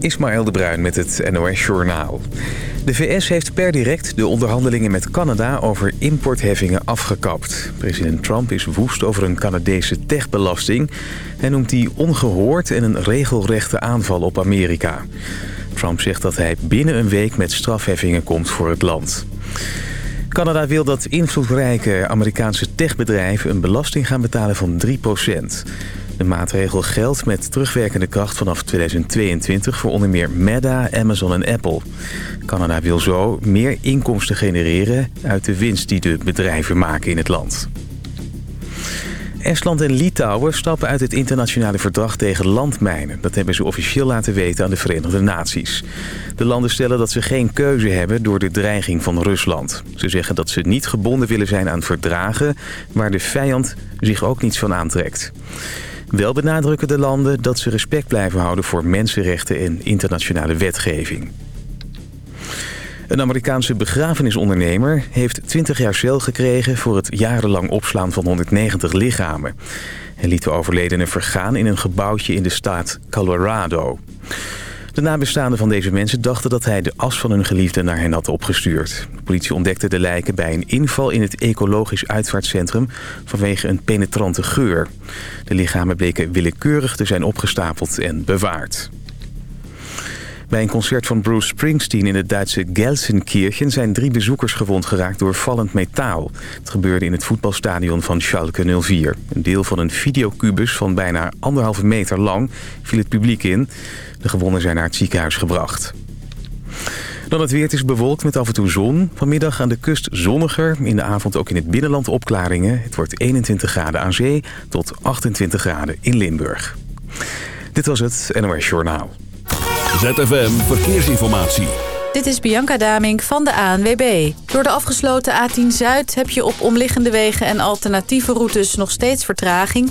Ismaël de Bruin met het NOS Journaal. De VS heeft per direct de onderhandelingen met Canada over importheffingen afgekapt. President Trump is woest over een Canadese techbelasting... en noemt die ongehoord en een regelrechte aanval op Amerika. Trump zegt dat hij binnen een week met strafheffingen komt voor het land. Canada wil dat invloedrijke Amerikaanse techbedrijven een belasting gaan betalen van 3 de maatregel geldt met terugwerkende kracht vanaf 2022 voor onder meer Meta, Amazon en Apple. Canada wil zo meer inkomsten genereren uit de winst die de bedrijven maken in het land. Estland en Litouwen stappen uit het internationale verdrag tegen landmijnen. Dat hebben ze officieel laten weten aan de Verenigde Naties. De landen stellen dat ze geen keuze hebben door de dreiging van Rusland. Ze zeggen dat ze niet gebonden willen zijn aan verdragen... waar de vijand zich ook niets van aantrekt. Wel benadrukken de landen dat ze respect blijven houden voor mensenrechten en internationale wetgeving. Een Amerikaanse begrafenisondernemer heeft 20 jaar cel gekregen... voor het jarenlang opslaan van 190 lichamen. Hij liet de overledenen vergaan in een gebouwtje in de staat Colorado. De nabestaanden van deze mensen dachten dat hij de as van hun geliefde naar hen had opgestuurd. De politie ontdekte de lijken bij een inval in het ecologisch uitvaartcentrum vanwege een penetrante geur. De lichamen bleken willekeurig te zijn opgestapeld en bewaard. Bij een concert van Bruce Springsteen in het Duitse Gelsenkirchen... zijn drie bezoekers gewond geraakt door vallend metaal. Het gebeurde in het voetbalstadion van Schalke 04. Een deel van een videocubus van bijna anderhalve meter lang viel het publiek in. De gewonden zijn naar het ziekenhuis gebracht. Dan het weer. Het is bewolkt met af en toe zon. Vanmiddag aan de kust zonniger. In de avond ook in het binnenland opklaringen. Het wordt 21 graden aan zee tot 28 graden in Limburg. Dit was het NOS Journaal. ZFM Verkeersinformatie. Dit is Bianca Damink van de ANWB. Door de afgesloten A10 Zuid heb je op omliggende wegen en alternatieve routes nog steeds vertraging...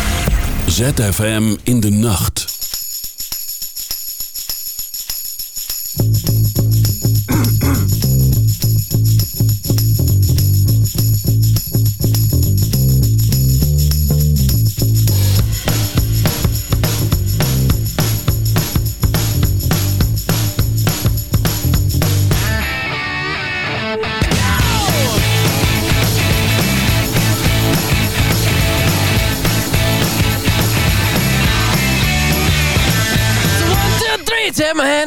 ZFM in de nacht.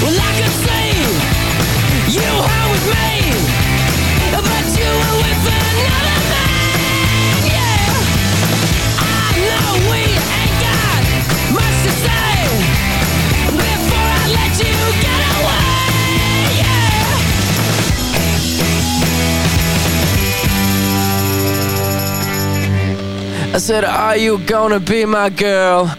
Well, I could you were with me, but you were with another man. Yeah, I know we ain't got much to say before I let you get away. Yeah. I said, are you gonna be my girl?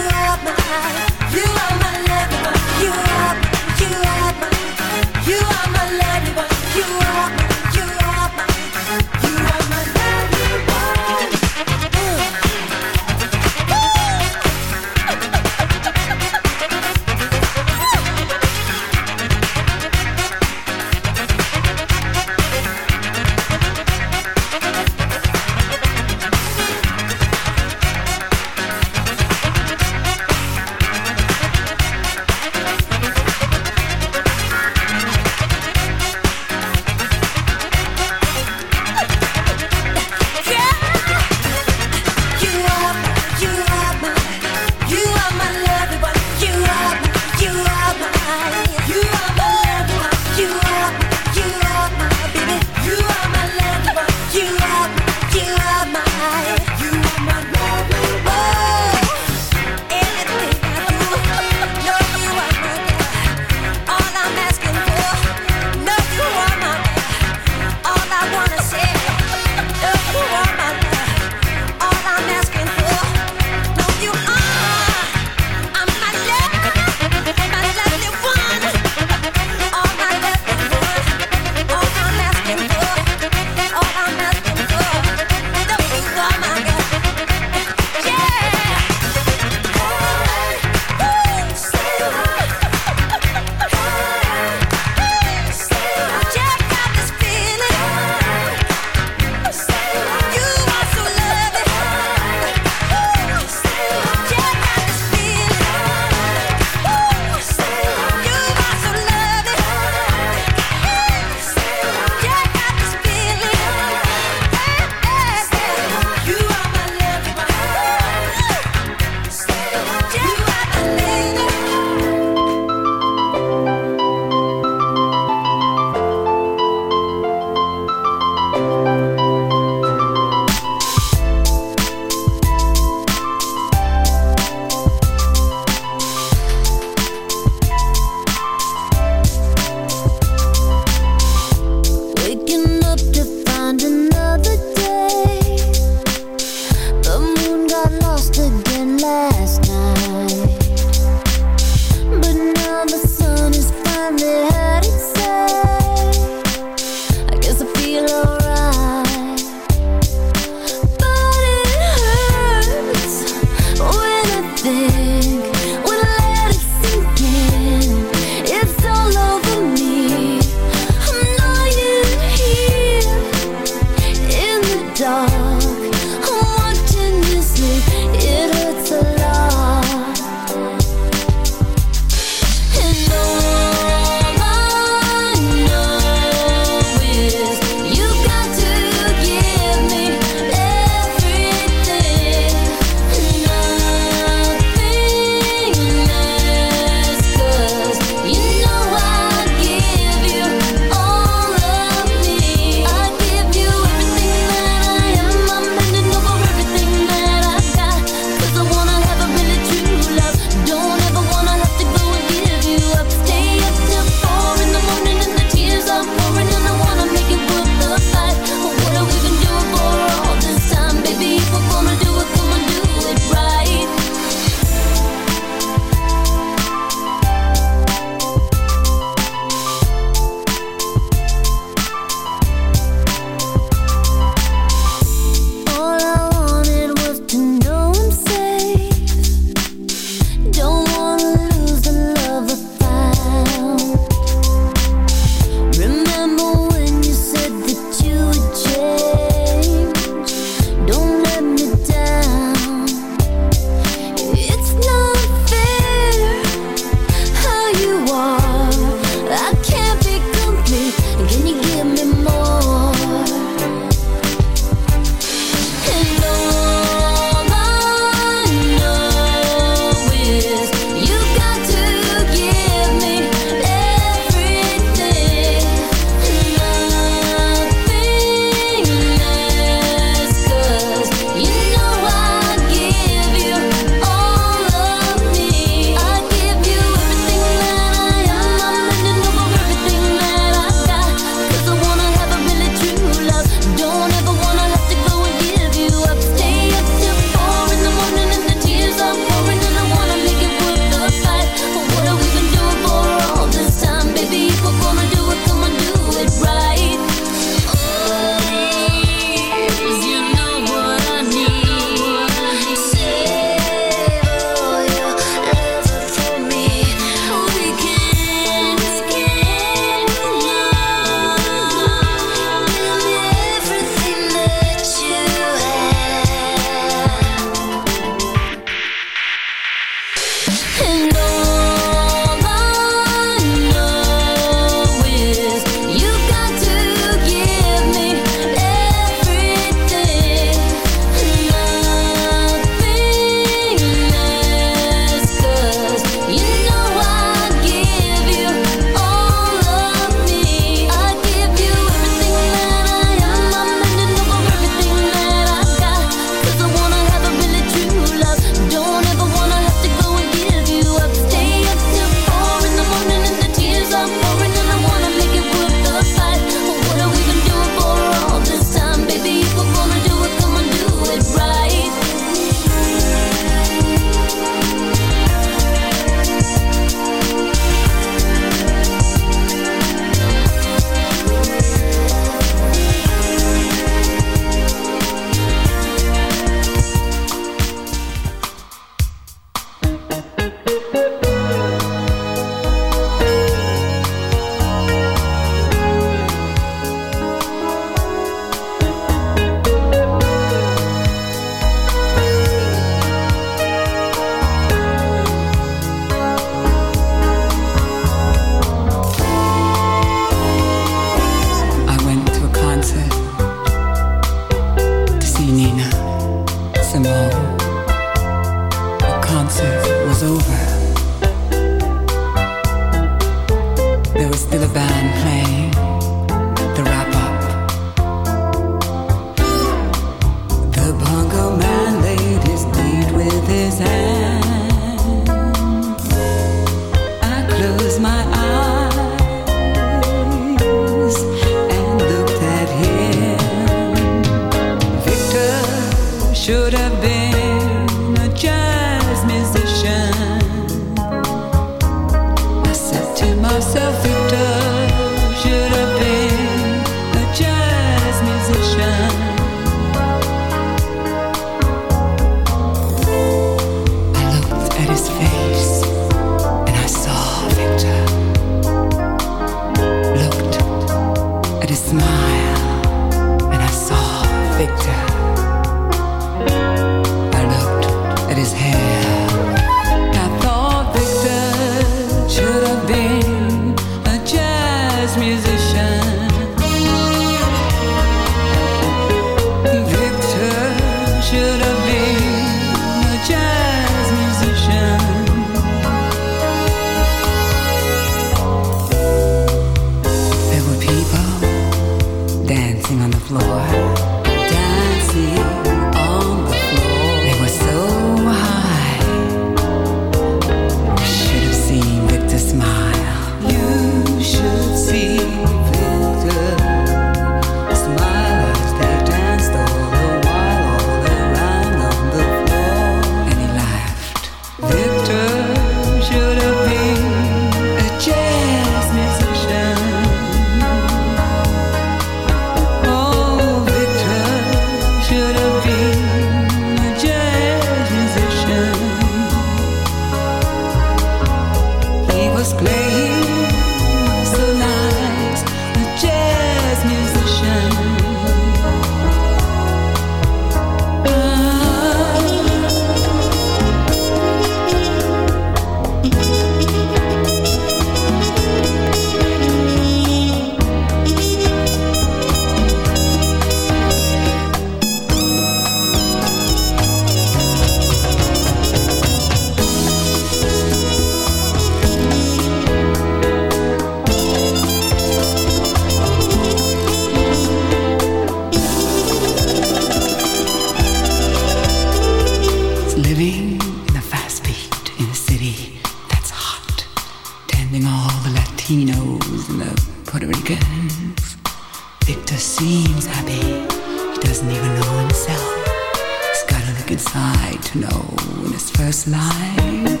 inside to know in his first light.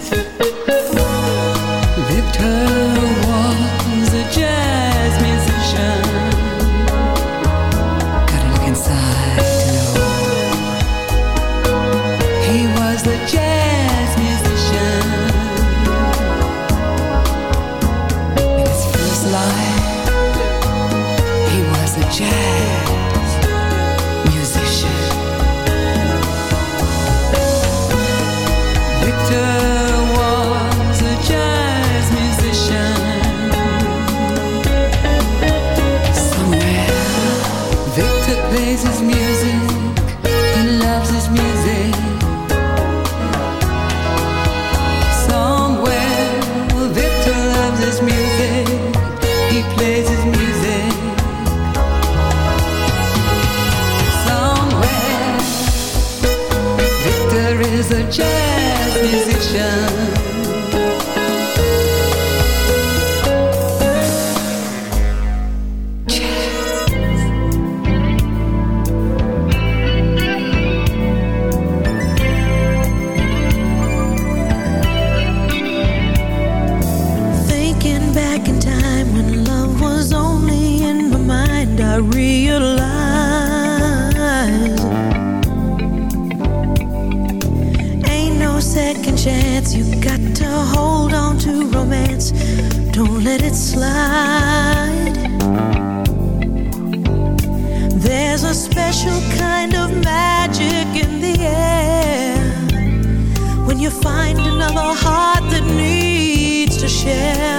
Victor. you find another heart that needs to share?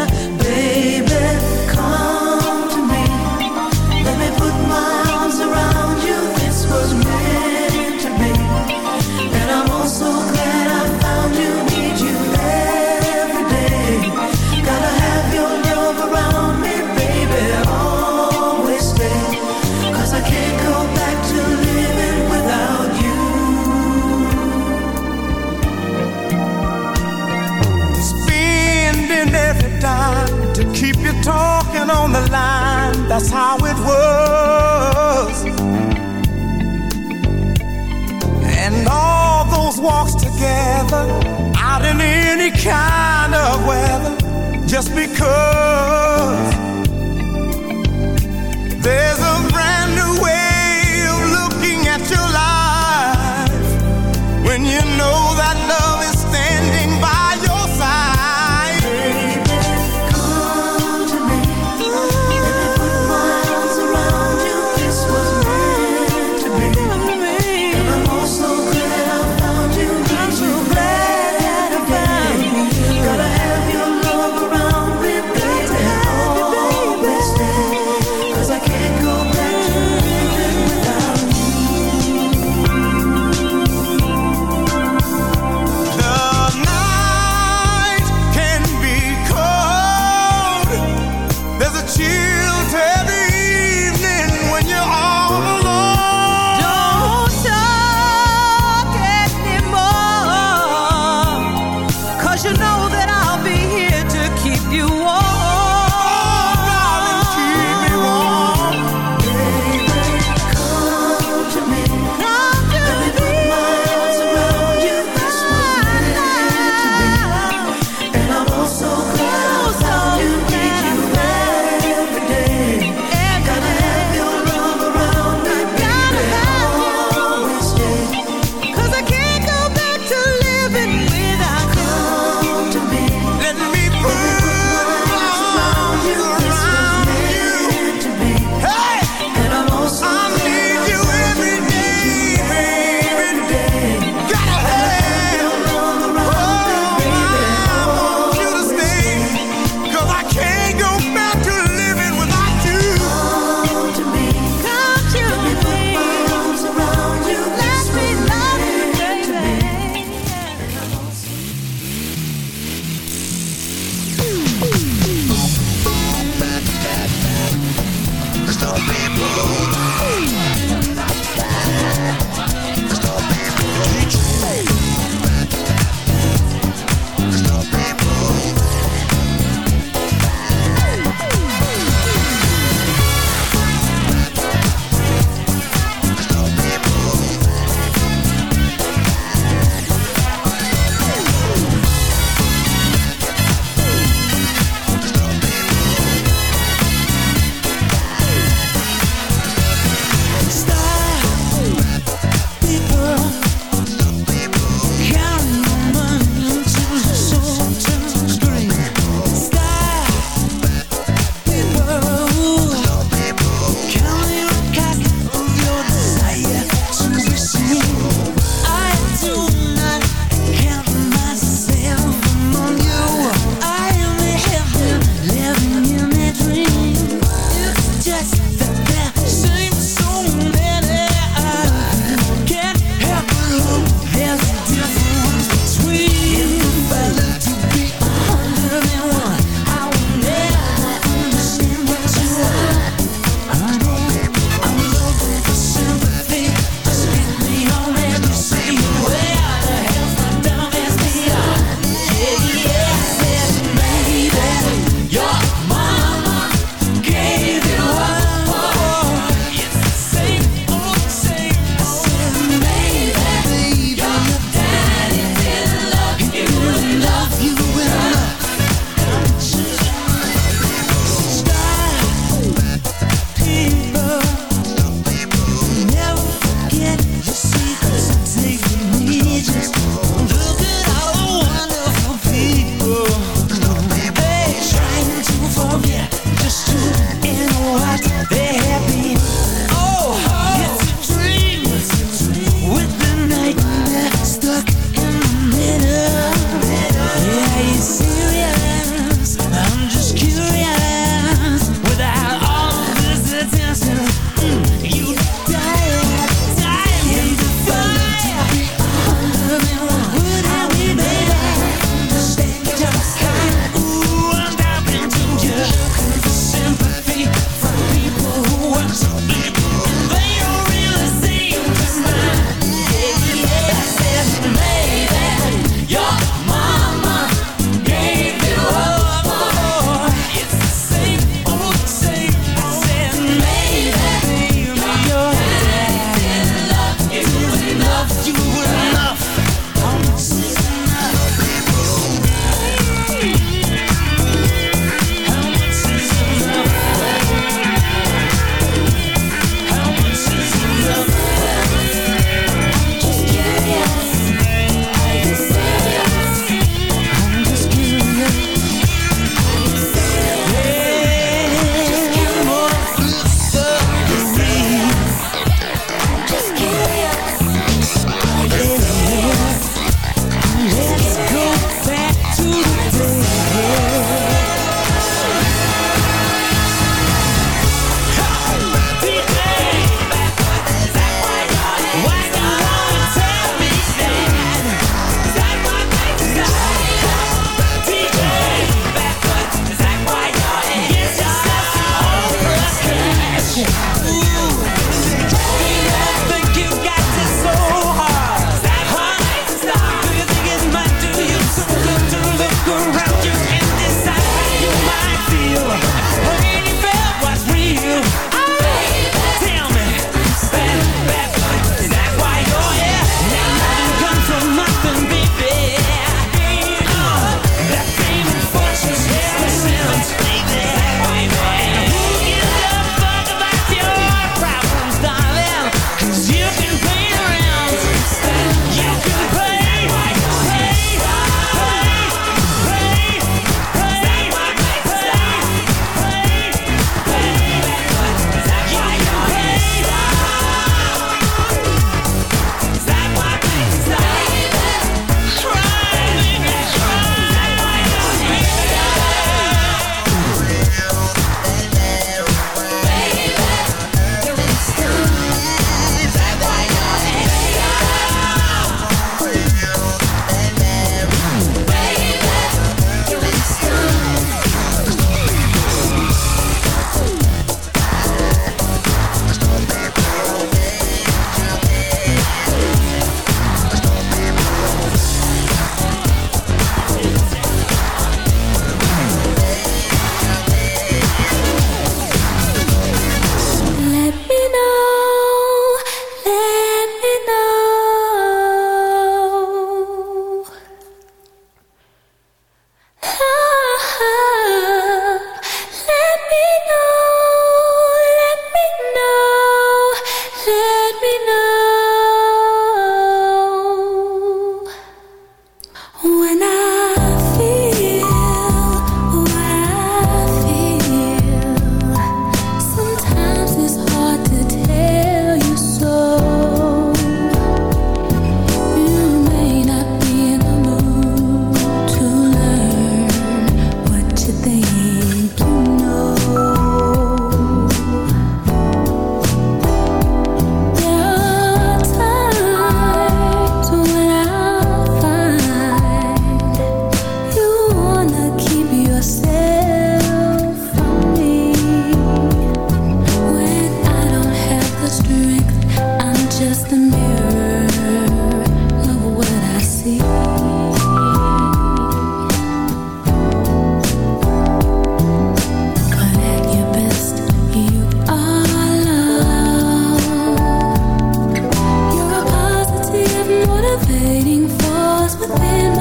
Within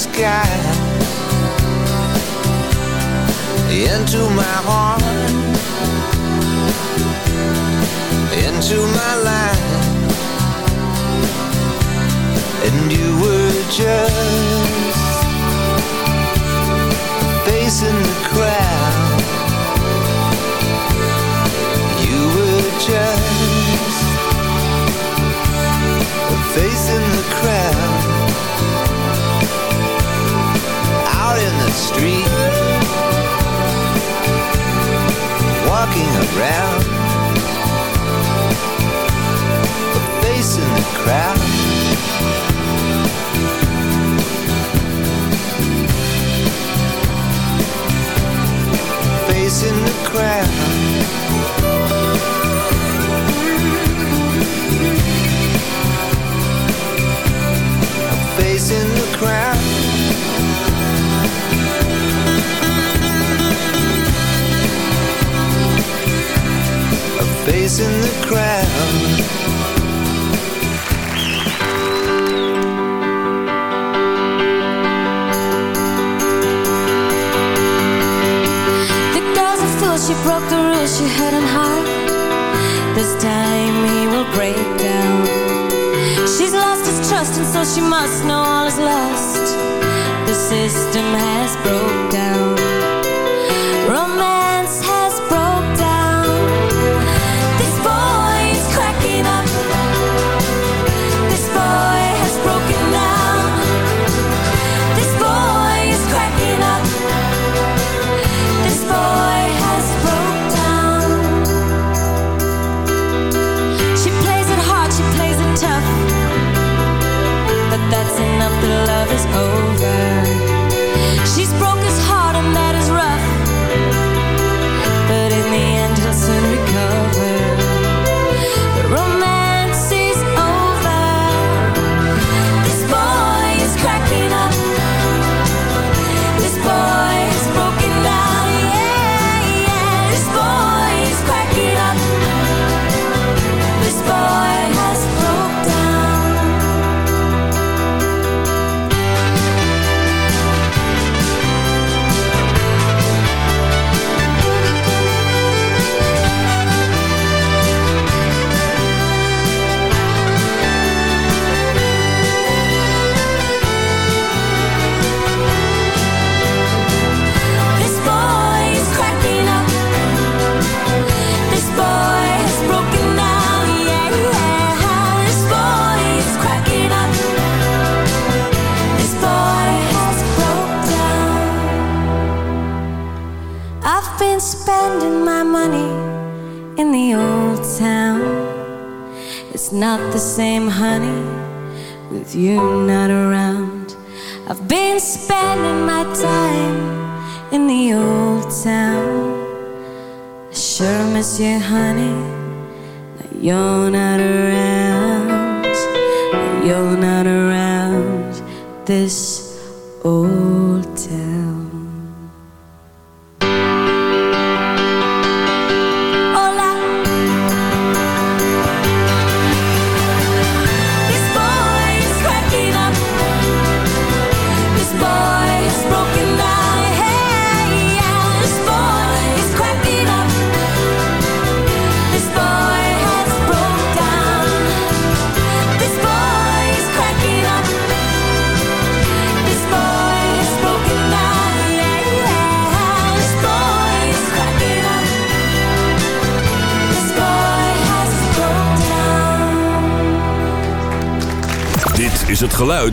sky into my heart, into my life, and you were just facing the crowd. You were just facing the crowd.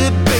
could be